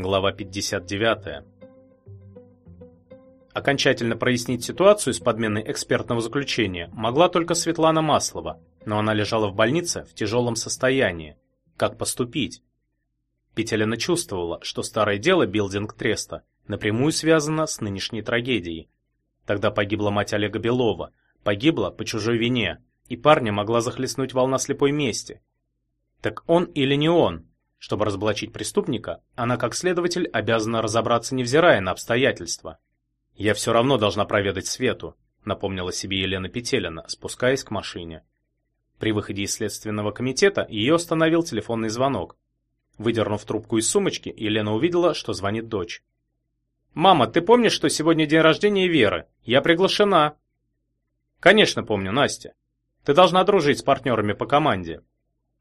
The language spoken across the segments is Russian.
Глава 59. Окончательно прояснить ситуацию с подменой экспертного заключения могла только Светлана Маслова, но она лежала в больнице в тяжелом состоянии. Как поступить? Петелина чувствовала, что старое дело билдинг Треста напрямую связано с нынешней трагедией. Тогда погибла мать Олега Белова, погибла по чужой вине, и парня могла захлестнуть волна слепой мести. Так он или не он? Чтобы разоблачить преступника, она как следователь обязана разобраться, невзирая на обстоятельства. «Я все равно должна проведать Свету», — напомнила себе Елена Петелина, спускаясь к машине. При выходе из следственного комитета ее остановил телефонный звонок. Выдернув трубку из сумочки, Елена увидела, что звонит дочь. «Мама, ты помнишь, что сегодня день рождения Веры? Я приглашена». «Конечно помню, Настя. Ты должна дружить с партнерами по команде».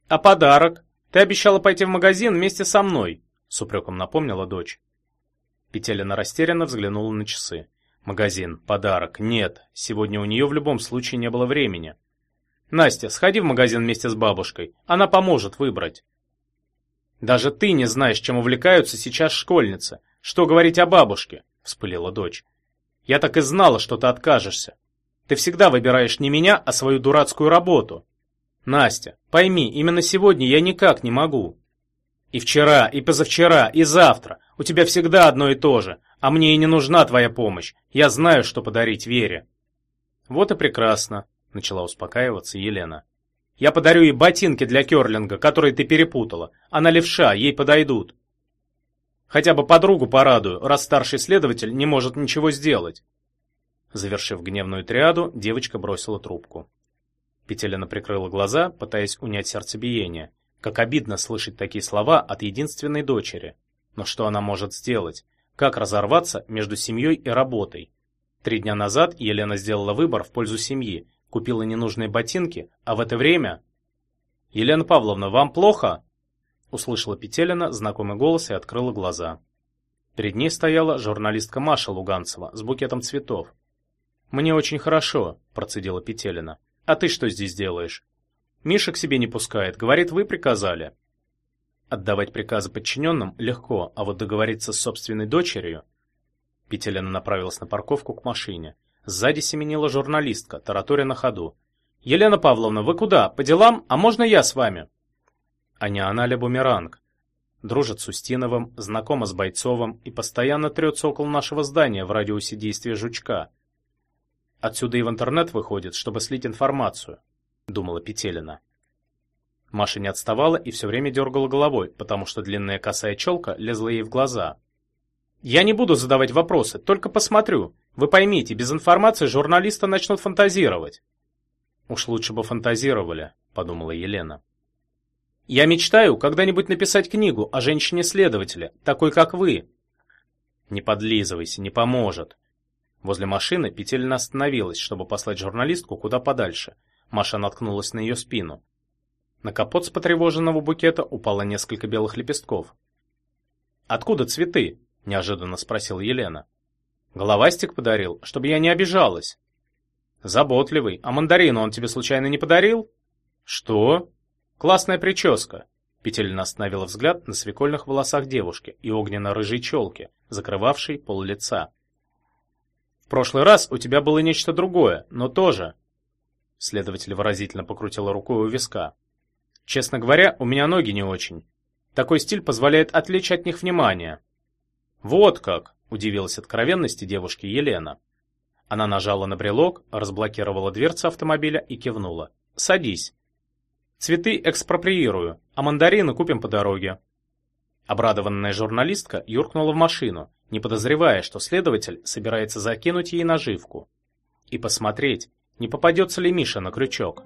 «А подарок?» «Ты обещала пойти в магазин вместе со мной», — с упреком напомнила дочь. Петелина растерянно взглянула на часы. «Магазин, подарок, нет, сегодня у нее в любом случае не было времени». «Настя, сходи в магазин вместе с бабушкой, она поможет выбрать». «Даже ты не знаешь, чем увлекаются сейчас школьницы. Что говорить о бабушке?» — вспылила дочь. «Я так и знала, что ты откажешься. Ты всегда выбираешь не меня, а свою дурацкую работу». Настя, пойми, именно сегодня я никак не могу. И вчера, и позавчера, и завтра. У тебя всегда одно и то же. А мне и не нужна твоя помощь. Я знаю, что подарить Вере. Вот и прекрасно, начала успокаиваться Елена. Я подарю ей ботинки для керлинга, которые ты перепутала. Она левша, ей подойдут. Хотя бы подругу порадую, раз старший следователь не может ничего сделать. Завершив гневную триаду, девочка бросила трубку. Петелина прикрыла глаза, пытаясь унять сердцебиение. Как обидно слышать такие слова от единственной дочери. Но что она может сделать? Как разорваться между семьей и работой? Три дня назад Елена сделала выбор в пользу семьи, купила ненужные ботинки, а в это время... «Елена Павловна, вам плохо?» Услышала Петелина знакомый голос и открыла глаза. Перед ней стояла журналистка Маша Луганцева с букетом цветов. «Мне очень хорошо», – процедила Петелина. А ты что здесь делаешь? Миша к себе не пускает, говорит, вы приказали. Отдавать приказы подчиненным легко, а вот договориться с собственной дочерью... Петелина направилась на парковку к машине. Сзади семенила журналистка, тараторя на ходу. «Елена Павловна, вы куда? По делам? А можно я с вами?» Аня Аналя Бумеранг. Дружит с Устиновым, знакома с Бойцовым и постоянно трется около нашего здания в радиусе действия жучка. Отсюда и в интернет выходит, чтобы слить информацию, думала Петелина. Маша не отставала и все время дергала головой, потому что длинная косая челка лезла ей в глаза. Я не буду задавать вопросы, только посмотрю. Вы поймите, без информации журналисты начнут фантазировать. Уж лучше бы фантазировали, подумала Елена. Я мечтаю когда-нибудь написать книгу о женщине-следователе, такой как вы. Не подлизывайся, не поможет. Возле машины Петелина остановилась, чтобы послать журналистку куда подальше. Маша наткнулась на ее спину. На капот с потревоженного букета упало несколько белых лепестков. «Откуда цветы?» – неожиданно спросила Елена. «Головастик подарил, чтобы я не обижалась». «Заботливый. А мандарину он тебе случайно не подарил?» «Что?» «Классная прическа». Петелина остановила взгляд на свекольных волосах девушки и огненно-рыжей челке, закрывавшей пол лица прошлый раз у тебя было нечто другое, но тоже. Следователь выразительно покрутил рукой у виска. Честно говоря, у меня ноги не очень. Такой стиль позволяет отвлечь от них внимание. Вот как, удивилась откровенности девушки Елена. Она нажала на брелок, разблокировала дверцу автомобиля и кивнула. Садись. Цветы экспроприирую, а мандарины купим по дороге. Обрадованная журналистка юркнула в машину, не подозревая, что следователь собирается закинуть ей наживку. И посмотреть, не попадется ли Миша на крючок.